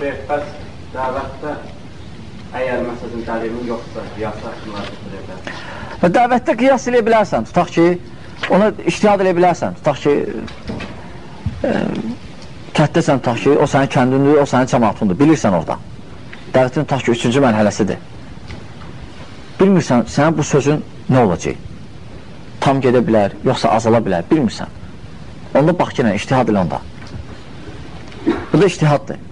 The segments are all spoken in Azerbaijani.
Şeyh, bəs dəvətdə əgər məsələn dəlimin yoxsa, qiyas haqqında edə Və dəvətdə qiyas eləyə bilərsən, tutaq ki, ona iştihad eləyə bilərsən, tutaq ki, e, kətdəsən, tutaq ki, o sənin kəndindir, o sənin cəmatındır, bilirsən orada. Dəvətin tutaq ki, üçüncü mərhələsidir. Bilmirsən, sənin bu sözün nə olacaq? Tam gedə bilər, yoxsa azala bilər, bilmirsən. Onda bax ki, iştihad elə onda. Bu da iştihaddır.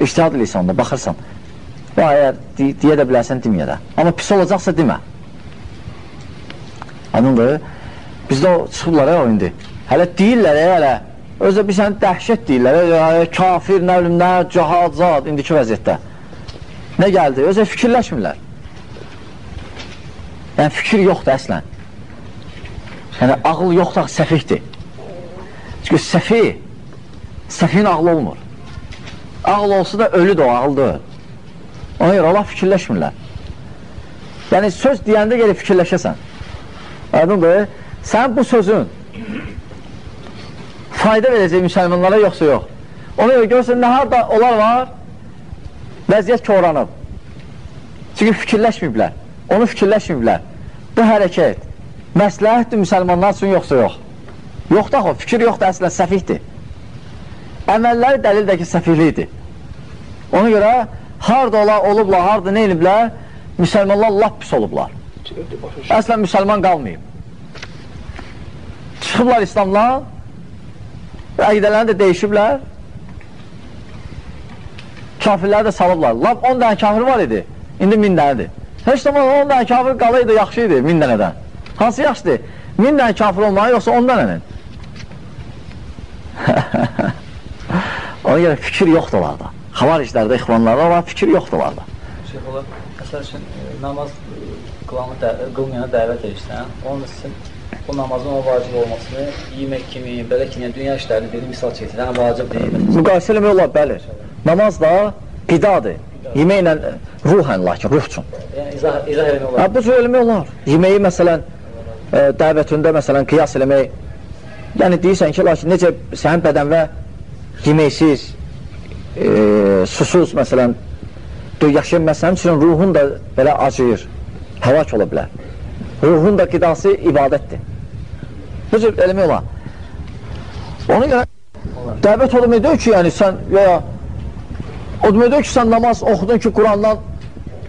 İştihad eləyirsən onda, baxırsan. Və əgər deyə də bilərsən, deməyə də. Amma pis olacaqsa demə. Anındır? Bizdə o çıxıblar ya o indi. Hələ deyirlər hələ. Özə bir sən dəhşət deyirlər ya, kafir, nə bilim, nə, cahad, zad, indiki vəziyyətdə. Nə gəldi? Özə fikirləşmirlər. Yəni fikir yoxdur əslən. Yəni ağıl yoxdur, səfihdir. Çünki səfi, səfihin ağlı olmur. Ağıl olsa da ölü də o, ağıl deyil. Ona görə Allah fikirləşmirlər. Yəni söz deyəndə gəlib fikirləşəsən. Aydındır? Sən bu sözün fayda verəcək müsəlmanlara yoxsa yox. Ona görə görürsən, nə harada onlar var, vəziyyət koranıb. Çünki fikirləşməyiblər. Onu fikirləşməyiblər. Bu hərəkət məsləhətdir müsəlmanlar üçün yoxsa yox. Yoxdur axı, fikir yoxdur, əslən səfihdir. Əməlləri dəlildir ki, səfihlidir. Ona görə harada ola, olublar, harada nə eliblər, müsəlmanlar lap pis olublar. Əslən müsəlman qalmayıb. Çıxıblar İslamdan, əqidələrini də deyişiblər, kafirləri də salıblar. Lap 10 dənə kafir var idi, indi 1000 dənədir. Heç zaman 10 dənə kafir qalaydı, yaxşı idi 1000 dənədən. Hansı yaxşıdır? 1000 dənə kafir olmağı yoxsa 10 dənənin? Ona görə fikir yoxdur onlarda. Xavariclərdə, ixvanlarda olan fikir yoxdur onlarda. Şeyh olar, məsəl üçün e, namaz qılanı də, qılmayana dəvət edirsən, onun üçün bu namazın o vacib olmasını yemək kimi, belə kimi, yəni dünya işlərini bir misal çəkir, yəni vacib deyil. Müqayisə eləmək olar, bəli. Namaz da qidadır. Yeməklə, ruhən lakin, ruh üçün. Yəni izah, izah eləmək olar. Hə, bu cür eləmək olar. Yeməyi məsələn, e, dəvətində məsələn, qiyas eləmək, yəni deyirsən ki, lakin necə sənin bədənvə yeməksiz, e, susuz məsələn, yaşayan üçün ruhun da belə acıyır, həlak ola bilər. Ruhun da qidası ibadətdir. Bu cür eləmək olar. Ona görə dəvət olmaq deyil ki, yəni sən ya o demək ki, sən namaz oxudun ki, Qurandan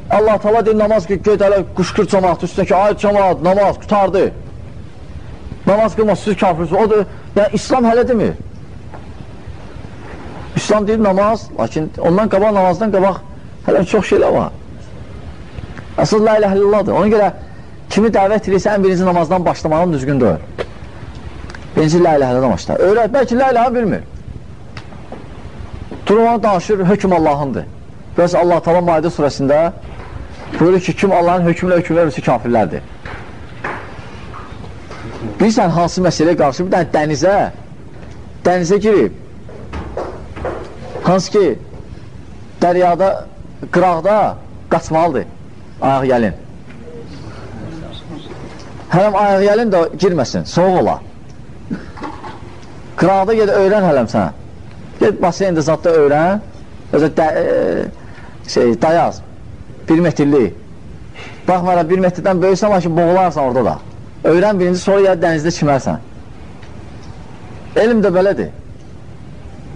Allah tala deyil namaz ki, ged hələ qışqır cəmaat üstündə ki, ay cəmaat, namaz qutardı. Namaz qılmasız kafirsiniz. O da, yəni İslam hələ demir. İslam deyir namaz, lakin ondan qabaq namazdan qabaq hələ çox şeylər var. Əsas la ilə illallahdır. Ona görə kimi dəvət edirsə ən birinci namazdan başlamağın düzgün deyil. Birinci la ilə illallah başlar. Öyrət, bəlkə la ilə bilmir. Duruma danışır, hökm Allahındır. Bəs Allah Taala Maidə surəsində buyurur ki, kim Allahın hökmünə hökm verirsə kafirlərdir. Bilirsən hansı məsələyə qarşı bir dənə dənizə dənizə girib hansı ki dəryada, qıraqda qaçmalıdır ayaq yəlin. Hələm ayaq yəlin də girməsin, soğuk ola. Qıraqda ged öyrən hələm sənə. Ged baseyndə zatda öyrən, özə də, e, şey, dayaz, bir metrli. Baxmara bir metrdən böyüksən, lakin boğularsan orada da. Öyrən birinci, sonra ya dənizdə çimərsən. Elm də belədir.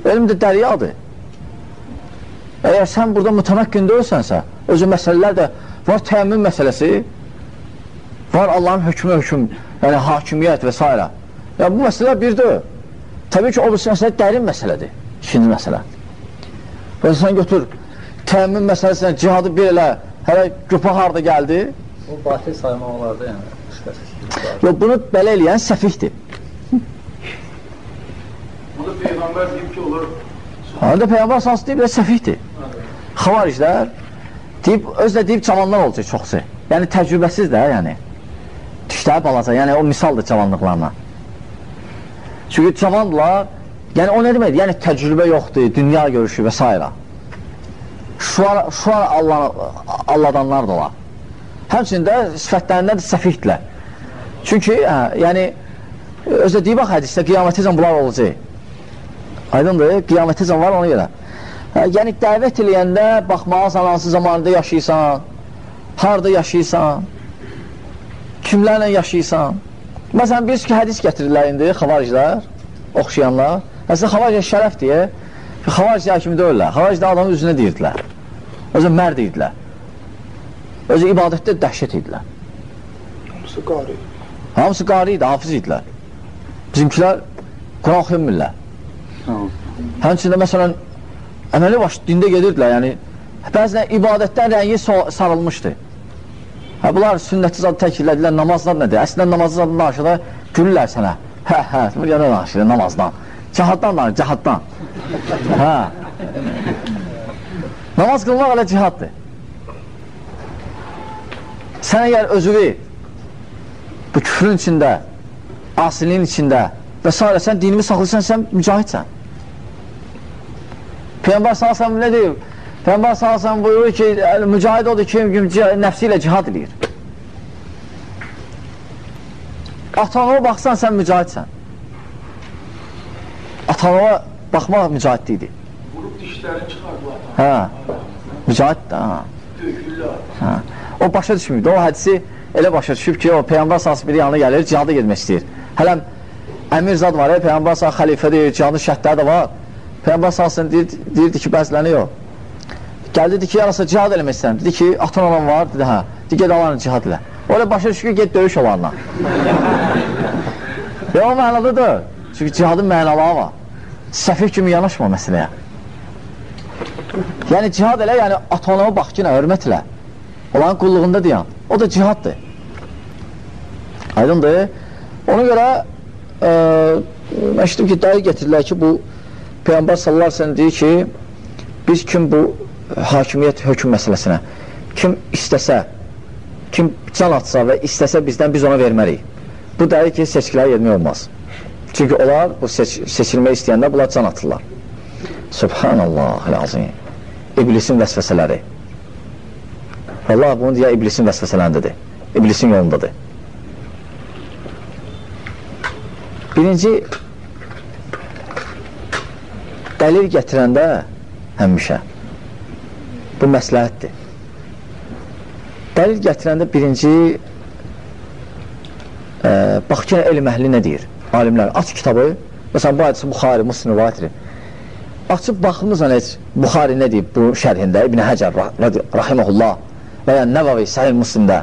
Elm də dəryadır. Əgər sən burada mütəməkkün deyilsənsə, özü məsələlər də var təmin məsələsi, var Allahın hökmü hökm, yəni hakimiyyət və s. Yəni, bu məsələ birdir. Təbii ki, o birisi məsələ dərin məsələdir, ikinci məsələ. Və sən götür, təmin məsələsindən cihadı bir elə, hələ güpa harada gəldi? Bu batil saymaq olardı, yəni. Yox, bunu belə eləyən səfihdir. Burada Peyğəmbər deyib ki, olur Onda Peyğəmbər sası deyib, səfihdir. Xavariclər deyib, özlə deyib cavanlar olacaq çoxsu. Yəni təcrübəsiz də, yəni. Tüşləri balaca, yəni o misaldır cavanlıqlarına. Çünki cavanlar, yəni o nə deməkdir? Yəni təcrübə yoxdur, dünya görüşü və s. Şu an, şu an Allah, alladanlar da olar. Həmçində sifətlərində də səfihdirlər. Çünki, hə, yəni, özə deyib bax hədisdə, qiyamətizm bunlar olacaq. Aydındır, qiyamətizm var ona görə. Hə, yəni dəvət eləyəndə baxmalısan hansı zamanda yaşayırsan, harada yaşayırsan, kimlərlə yaşayırsan. Məsələn, bilirsiniz ki, hədis gətirirlər indi xavariclər, oxşayanlar. Əslində, xavaric şərəf deyə, xavariclər kimi deyirlər. Xavariclər adamın üzünə deyirdilər. Özü mərd idilər. Özü ibadətdə dəhşət idilər. Hamısı qari. Hamısı qari idi, hafız idilər. Bizimkilər Quran oxuyurmirlər. Həmçində, məsələn, əməli baş dində gedirdilər, yəni bəzən ibadətdən rəngi sarılmışdı. Hə, bunlar sünnəti zad təkirlədilər, namazlar nədir? Əslində namazı zadın aşıda gülürlər sənə. Hə, hə, bu yana danışır namazdan. Cihaddan danışır, cihaddan. hə. Namaz qılmaq elə cihaddır. Sən əgər özüvi bu küfrün içində, asiliyin içində və s. sən dinimi saxlayırsan, sən mücahidsən. Peyyambar salsam nə deyir? Peyyambar salsam buyurur ki, mücahid odur ki, nəfsi ilə cihad edir. Atanova baxsan, sən mücahidsən. Atanova baxmaq mücahidliyidir. Vurub dişlərini çıxardı ata. Hə, mücahid də, hə. Hə. O başa düşmürdü, o hədisi elə başa düşüb ki, o Peyyambar salsın biri yanına gəlir, cihada gedmək istəyir. Hələm, əmir zad var, ya, Peyyambar salsın xəlifədir, cihadın şəhətləri də var. Peyyambar salsın deyir, deyirdi ki, bəzilərini yox. Gəldi dedi ki, yarasa cihad eləmək istəyirəm. Dedi ki, atan olan var, dedi hə. Dedi, ged alanı cihad elə. O elə başa düşür ki, ged döyüş olanla. Ya o mənadadır. Çünki cihadın mənaları var. Səfir kimi yanaşma məsələyə. Yəni cihad elə, yəni atanama bax ki, nə, hörmət elə. Onların qulluğunda deyən. O da cihaddır. Aydındır. Ona görə e, məşhur ki, dayı getirirlər ki, bu Peyğəmbər sallallahu əleyhi deyir ki, biz kim bu hakimiyyət hökm məsələsinə kim istəsə, kim can atsa və istəsə bizdən biz ona vermərik. Bu dəlir ki, seçkiləri yetmək olmaz. Çünki onlar bu seç seçilmək istəyəndə bunlar can atırlar. Subhanallah lazım. İblisin vəsvəsələri. Allah bunu deyə iblisin vəsvəsələndidir. İblisin yolundadır. Birinci dəlil gətirəndə həmişə bu məsləhətdir. Dəlil gətirəndə birinci e, bax ki, elm əhli nə deyir? Alimlər, aç kitabı, məsələn, bu hadisi Buxari, Muslim rivayətdir. Açıb baxımızla heç Buxari nə deyib bu şərhində, İbn Həcər rahiməhullah və ya Nəvavi Səhil Muslimdə.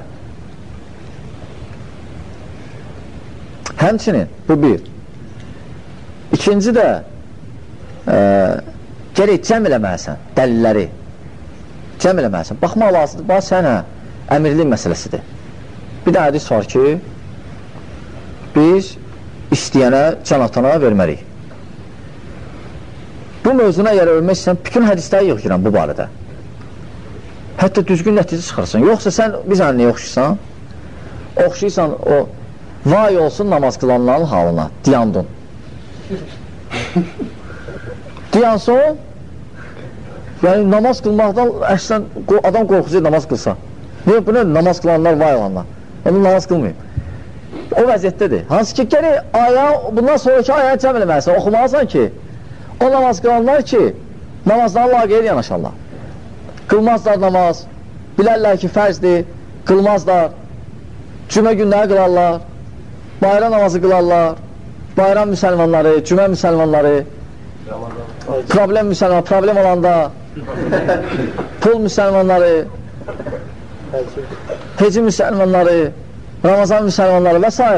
Həmçinin, bu bir. İkinci də e, gerək cəm eləməlisən dəlilləri. Cəm eləməlisən. Baxmaq lazımdır. Bax, sənə əmirlik məsələsidir. Bir də hədis var ki, biz istəyənə can atana vermərik. Bu mövzuna əgər ölmək istəyən, bütün hədisləri yığıram bu barədə. Hətta düzgün nəticə çıxarsan. Yoxsa sən biz niyə oxşuysan? Oxşuysan o vay olsun namaz qılanların halına, diyandun. Diyanson, yəni namaz qılmaqdan əslən adam qorxucu namaz qılsa. Niyə bu nə namaz qılanlar vay olanlar? Onu namaz qılmayın. O vəziyyətdədir. Hansı ki, gəri aya, bundan sonraki aya cəm eləməlisən, oxumalısan ki, o namaz qılanlar ki, namazdan laqeyr yanaşarlar. Qılmazlar namaz, bilərlər ki, fərzdir, qılmazlar, cümə günləri qılarlar, bayram namazı qılarlar, bayram müsəlmanları, cümə müsəlmanları, problem müsəlman, problem olanda, pul müsəlmanları, heci müsəlmanları, Ramazan müsəlmanları və s.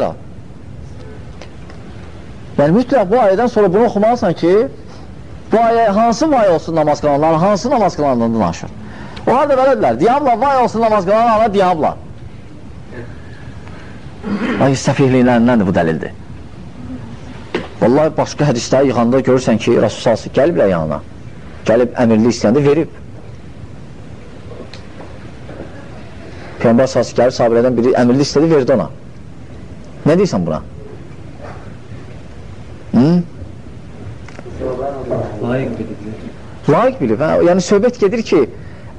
Yəni, mütləq bu ayədən sonra bunu oxumalısan ki, bu ayə hansı vay olsun namaz qılanlar, hansı namaz qılanlardan danışır. Onlar da belədirlər, diyabla vay olsun namaz qılanlar, diyabla. Ay, səfihliyindən bu dəlildir. Vallahi başqa hədisləri yıxanda görürsən ki, Rasul salsı gəliblər yanına. Gəlib əmirli istəyəndə verib. Peyğəmbər salsı gəlib sahabələrdən biri əmirli istədi, verdi ona. Nə deyirsən buna? Hı? Layiq bilir. Layiq bilib, hə? Yəni söhbət gedir ki,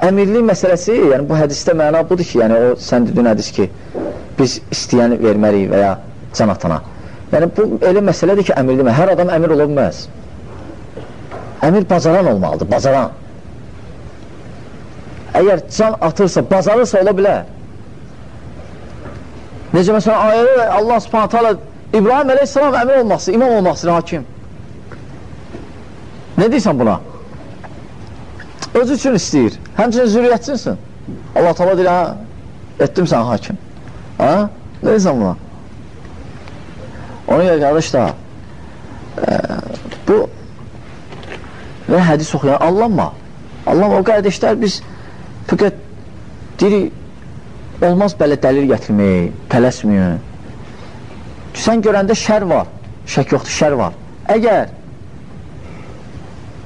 əmirlik məsələsi, yəni bu hədisdə məna budur ki, yəni o sən dedin hədis ki, biz istəyəni verməliyik və ya can atana. Yəni bu elə məsələdir ki, əmirlik, hər adam əmir ola bilməz. Əmir bacaran olmalıdır, bacaran. Əgər can atırsa, bacarırsa ola bilər. Necə məsələn, ayədə Allah subhanətə alə İbrahim əleyhissalam əmir olmaq imam olmaq istəyir, hakim. Ne deyirsən buna? Öz üçün istəyir. Həmçinin zürriyyətçinsin. Allah tala deyir, hə, etdim sən hakim. Ha? Ne deyirsən buna? Ona görə qardaş da, e, bu və hədis oxuyan, Allahma. Allahma, o qardaşlar biz fəqət deyirik, olmaz belə dəlil gətirmək, tələsməyin. Sən görəndə şər var, şək yoxdur, şər var. Əgər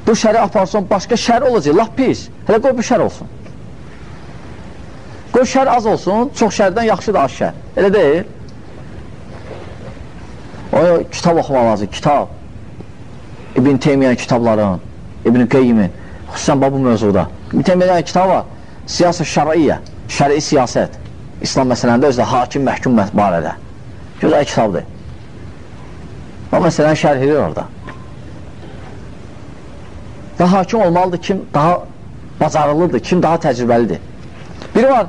bu şəri aparsan, başqa şər olacaq, laf pis. Hələ qoy bu şər olsun. Qoy şər az olsun, çox şərdən yaxşıdır az şər. Elə deyil. O, kitab oxumaq lazım, kitab. İbn Teymiyyənin kitabların, İbn Qeyyimin, xüsusən bu mövzuda. İbn Teymiyyənin kitabı var, siyasət şəriyyə, şəri siyasət. İslam məsələndə özdə hakim məhkum barədə. Gözəl kitabdır. O məsələni şərh edir orada. Və hakim olmalıdır kim daha bacarılıdır, kim daha təcrübəlidir. Biri var,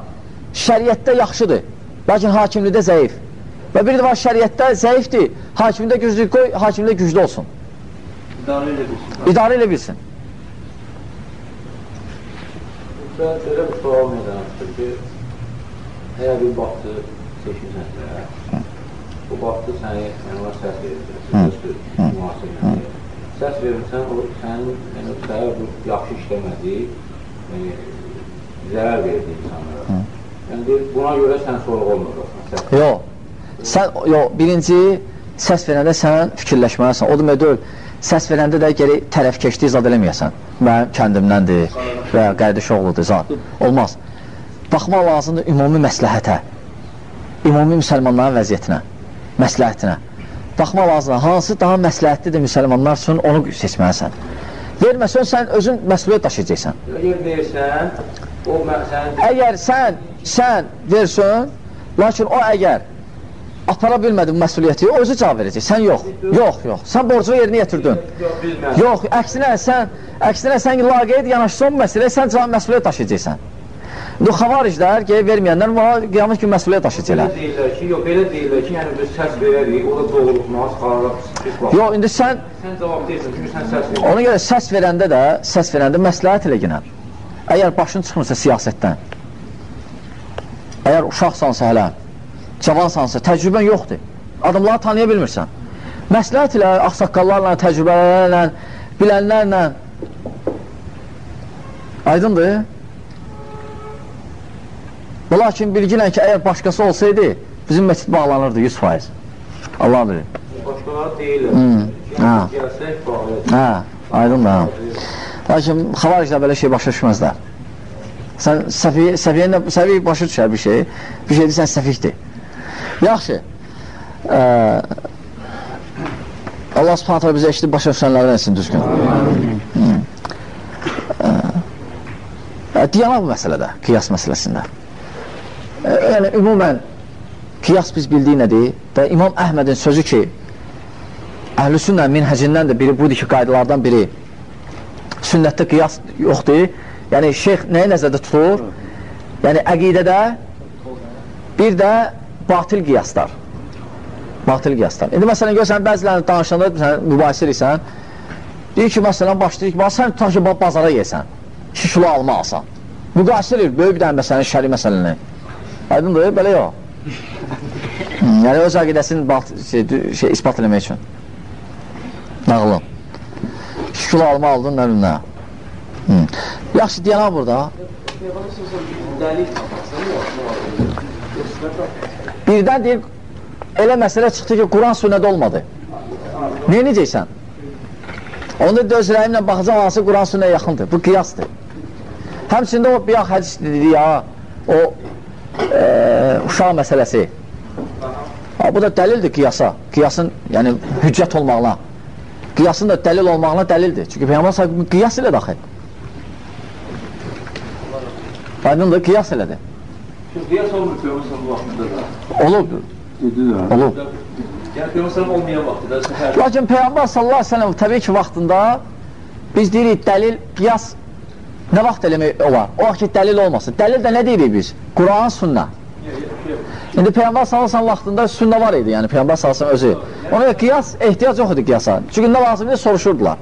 şəriətdə yaxşıdır, lakin hakimlikdə zəif. Və biri də var, şəriətdə zəifdir, hakimdə güclü qoy, hakimdə güclü olsun. İdarə elə bilsin. İdarə elə bilsin. Ben belə bir sual meydanadır ki, əgər bir vaxtı seçmişsənsə, bu vaxtı səni yəni, ona səs verirsən, müasir yəni, səs verirsən, o sənin yəni, səhər bu yaxşı işləmədi, yəni, zərər verdi insanlara. Yəni, deyir, buna görə sən sorğu olmur. Yox, sən, yox, birinci səs verəndə sən fikirləşməlisən. O demək deyil, səs verəndə də geri tərəfkeşliyi zad eləməyəsən. Mənim kəndimdəndir və ya qardaş oğludur zad. Olmaz. Baxmaq lazımdır ümumi məsləhətə, ümumi müsəlmanların vəziyyətinə, məsləhətinə. Baxmaq lazımdır, hansı daha məsləhətlidir müsəlmanlar üçün onu seçməlisən. Verməsən, sən özün məsuliyyət daşıyacaqsan. Əgər versən, o sənin Əgər sən, sən versən, lakin o əgər apara bilmədi bu məsuliyyəti, o özü cavab verəcək, sən yox. Yox, yox. Sən borcunu yerinə yetirdin. Yox, əksinə sən, əksinə sən laqeyd yanaşsan bu məsələyə, sən cavab məsuliyyət daşıyacaqsan. Bu xavariclər, ki, verməyənlər var, qiyamət kimi məsuliyyət daşıyacaqlar. Belə deyirlər ki, yox, belə deyirlər ki, yəni biz səs verərik, o da doğrulmaz, vaxt. Yox, indi sən, Sən cavab deyirsən, çünki sən səs verirsən. ona görə səs verəndə də, səs verəndə məsləhət ilə ginən. Əgər başın çıxmırsa siyasətdən, əgər uşaqsansa hələ, cavansansa, təcrübən yoxdur, adamları tanıya bilmirsən. Məsləhət ilə, axsaqqallarla, təcrübələrlə, bilənlərlə, aydındır. Və lakin bilginlə ki, əgər başqası olsaydı, bizim məscid bağlanırdı 100%. Allah bilir. Başqaları deyirlər. Hmm. Hə, aydın da. Lakin xavariclər belə şey başa düşməzlər. Sən səfiyyə, səfiyyəndə, səfiyyə başa düşər bir şey, bir şey deyirsən səfikdir. Yaxşı. Ə, Allah subhanət hələ bizə eşitib başa düşənlərdən etsin düzgün. Ə, Diyana bu məsələdə, qiyas məsələsində. Ə, yəni, ümumən, qiyas biz bildiyi nədir? Və İmam Əhmədin sözü ki, Əhl-i sünnə minhəcindən də biri budur ki, qaydalardan biri sünnətdə qiyas yoxdur. Yəni, şeyx nəyə nəzərdə tutur? Yəni, əqidədə bir də batil qiyaslar. Batil qiyaslar. İndi məsələn, görsən, bəzilərini danışanda sən mübahisə edirsən, deyir ki, məsələn, başlayır ki, sən tutar ki, bazara yesən, 2 kilo alma alsan. Müqayisə edir, böyük bir dənə məsələn, şəri məsələni. Aydındır, belə yox. Hmm, yəni, öz əqidəsini şey, şey, ispat eləmək üçün. Nağılın. 2 kilo alma aldın, nə bilim nə. Hmm. Yaxşı, deyən burada. Birdən deyir, elə məsələ çıxdı ki, Quran sünnədə olmadı. Niyə necəksən? Onda da öz rəyimlə baxacaq hansı Quran sünnəyə yaxındır. Bu qiyasdır. Həmçində o bir hədis dedi ya, o e, uşaq məsələsi. Ha, bu da dəlildir qiyasa. Qiyasın, yəni hüccət olmağına. Qiyasın da dəlil olmağına dəlildir. Çünki Peyğəmbər sahibinin qiyas ilə daxil. Aydındır, qiyas elədir. Qiyas olmur Peyğəmbər vaxtında da. Olub. Olub. Yəni Peyğəmbər olmayan vaxtında səhər Lakin Peyğəmbər sallallahu aleyhi ve sellem təbii ki, vaxtında biz deyirik dəlil, qiyas nə vaxt eləmək olar? O vaxt ki, dəlil olmasın. Dəlil də nə deyirik biz? Quran, sünnə. İndi Peyğəmbər sallallahu vaxtında sünnə var idi, yəni Peyğəmbər sallallahu özü. Ona görə qiyas ehtiyac yox idi qiyasa. Çünki nə lazımdır soruşurdular.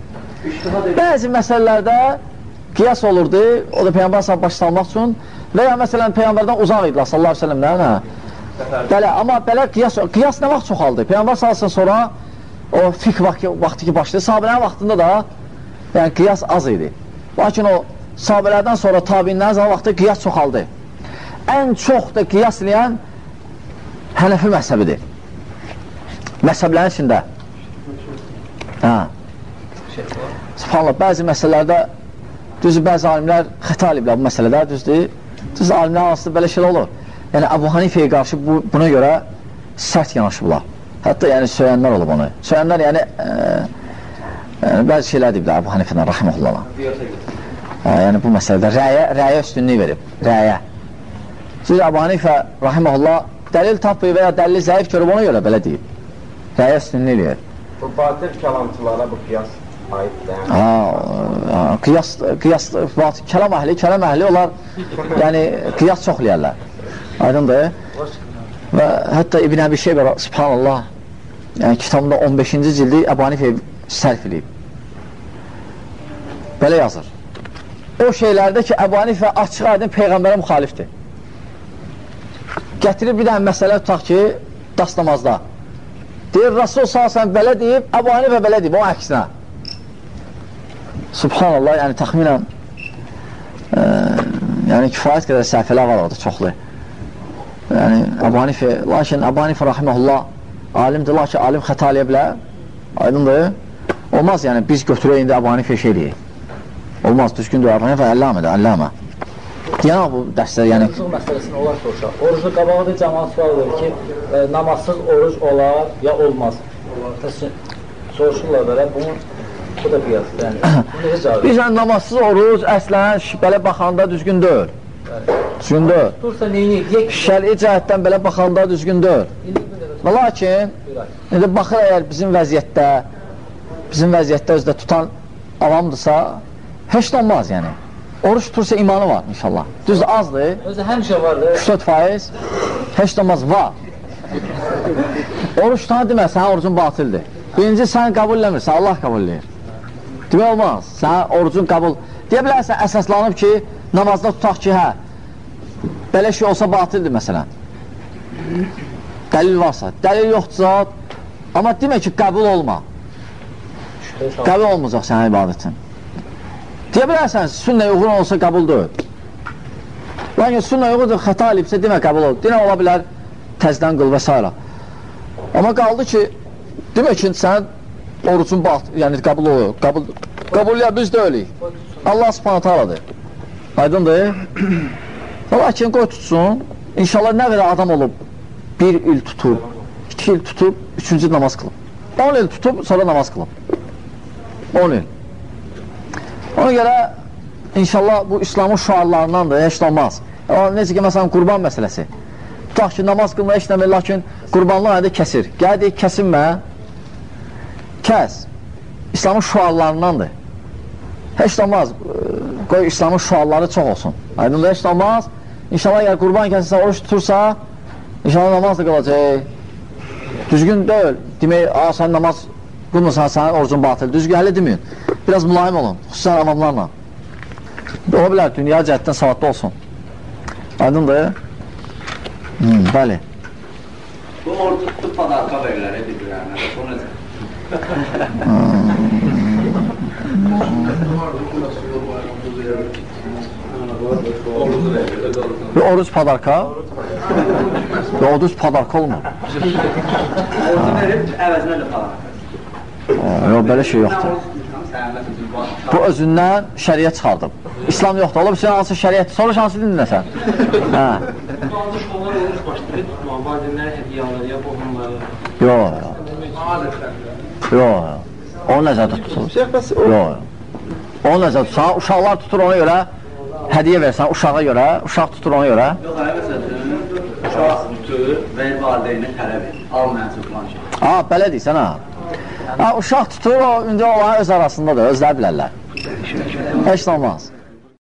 Bəzi məsələlərdə qiyas olurdu, o da Peyğəmbər sallallahu baş salmaq üçün və ya məsələn Peyğəmbərdən uzaq idilər sallallahu əleyhi və səlləmdən, hə. Belə, amma belə qiyas qiyas nə vaxt çoxaldı? Peyğəmbər sallallahu sonra o fiqh vaxtı, vaxtı ki başladı. Sahabələrin vaxtında da yəni qiyas az idi. Lakin o sahabələrdən sonra tabinlərin zaman vaxtı qiyas çoxaldı. Ən çox da qiyas eləyən Hənəfi məzhəbidir. Məzhəblərin içində. Hə. Subhanallah, bəzi məsələlərdə düzdür, bəzi alimlər xəta eliblər bu məsələdə, düzdür. Düzdür, alimlər arasında belə şeylər olur. Yəni, Əbu Hanifəyə qarşı bu, buna görə sərt yanaşıblar. Hətta yəni söyənlər olub onu. Söyənlər yəni, ə, yəni bəzi şeylər deyiblər Əbu Hanifədən, rəhməhullah. Hə, yəni bu məsələdə rəyə, rəyə üstünlük verib, rəyə. Siz Əbu Hanifə, rəhməhullah, dəlil tapmayıb və ya dəlili zəif görüb ona görə belə deyib. Rəyə üstünlük verir. Bu batil kəlamçılara bu qiyas Ha, qiyas, qiyas, kəlam əhli, kəlam əhli onlar yəni qiyas çox eləyərlər. Aydındır? Və hətta İbn Əbi Şeybə, subhanallah, yəni kitabında 15-ci cildi Əbu Hanifə sərf edib. Belə yazır. O şeylərdə ki, Əbu Hanifə açıq aydın Peyğəmbərə müxalifdir. Gətirir bir dənə məsələ tutaq ki, dastamazda. Deyir, Rasul s.ə.v belə deyib, Əbu Hanifə belə deyib, o əksinə. Subhanallah, yəni təxminən e, yəni kifayət qədər səhvələr var orada, çoxlu. Yəni, Əbu Hanifə, lakin Əbu Hanifə rahiməhullah alimdir, lakin alim xəta eləyə bilər, aydındır. Olmaz, yəni biz götürək indi Əbu Hanifə şey deyək. Olmaz, düzgündür, Əbu Hanifə əlləmədir, əlləmə. Deyən bu dərslər, yəni... Orucluq məsələsini olar soruşaq. Oruclu qabağında cəmaat sual verir ki, e, namazsız oruc olar ya olmaz. Soruşurlar belə, bunu bu da qiyasdır. Bilirsən, namazsız oruc əslən belə baxanda düzgün deyil. Düzgün deyil. Şəri cəhətdən belə baxanda düzgün deyil. Və lakin, indi baxır əgər bizim vəziyyətdə, bizim vəziyyətdə özdə tutan avamdırsa, heç də olmaz yəni. Oruç tutursa imanı var inşallah. Düzdür, azdır. Özü həmişə vardır. 3-4 faiz, heç də olmaz, var. Oruç tutan demək, sənin orucun batildir. Birinci, sən qəbul eləmirsən, Allah qəbul eləyir. Demək olmaz, sənin orucun qəbul... Deyə bilərsən, əsaslanıb ki, namazda tutaq ki, hə, belə şey olsa batildir məsələn. Dəlil varsa. Dəlil yoxdursa, amma demək ki, qəbul olma. Qəbul olmayacaq sənin ibadətin. Deyə bilərsən, sünnə uyğun olsa qəbul deyil. Lakin sünnə uyğundur, xəta elibsə demə qəbul olur. Dinə ola bilər, təzdən qıl və s. Amma qaldı ki, demək ki, sən orucun baxt, yəni qəbul olur. Qəbul, qəbul ya biz deyilik. Allah subhanət haladır. Aydındır? Lakin qoy tutsun. İnşallah nə qədər adam olub, bir il tutub, iki il tutub, üçüncü namaz qılıb. 10 il tutub, sonra namaz qılıb. 10 il. Ona görə inşallah bu İslamın şuarlarındandır, heç olmaz. Necə ki, məsələn, qurban məsələsi. Tutaq ki, namaz qılma heç nəmir, lakin qurbanlıq ayda kəsir. Gəl deyək, kəsinmə, kəs. İslamın şuarlarındandır. Heç də olmaz, qoy İslamın şuarları çox olsun. Aydındır, heç də olmaz. İnşallah, əgər qurban kəsilsə, oruç tutursa, inşallah namaz da qalacaq. Düzgün deyil. Demək, a, sən namaz qılmırsan, sənin orucun batıl. Düzgün hələ deməyin. Biraz mülayim olun, xüsusən avamlarla. Ola bilər, dünya cəhətdən savadlı olsun. Aydındır? Hmm, bəli. Bu ordu tutub padarka verirlər, edirlər. Oruç padarka. Bir oruç padarka olmur. Ordu verib, əvəzinə də padarka. Yox, belə şey yoxdur. Bu özündən şəriət çıxardıb. İslam yoxdur. Ola bilsin, hansı şəriət? Soruş hansı dindin sən? Hə. Bazı şkollar oruç başlayır tutma, valideynlər hediyə alır ya qohumları. Yox, yox. Adətlər. Yox, yox. Onu nəzərdə tutulur. Şeyh bəs o Yox, yox. Onu nəzərdə tutulur. Uşaqlar tutur ona görə, hədiyə versən uşağa görə, uşaq tutur ona görə. Yox, məsələn, uşaq tutur və valideyni tələb edir. Al mənə filan şey. Ha, belə deyirsən ha. Ha, uşaq tutur, o, indi onların öz arasındadır, özləri bilərlər. Heç olmaz.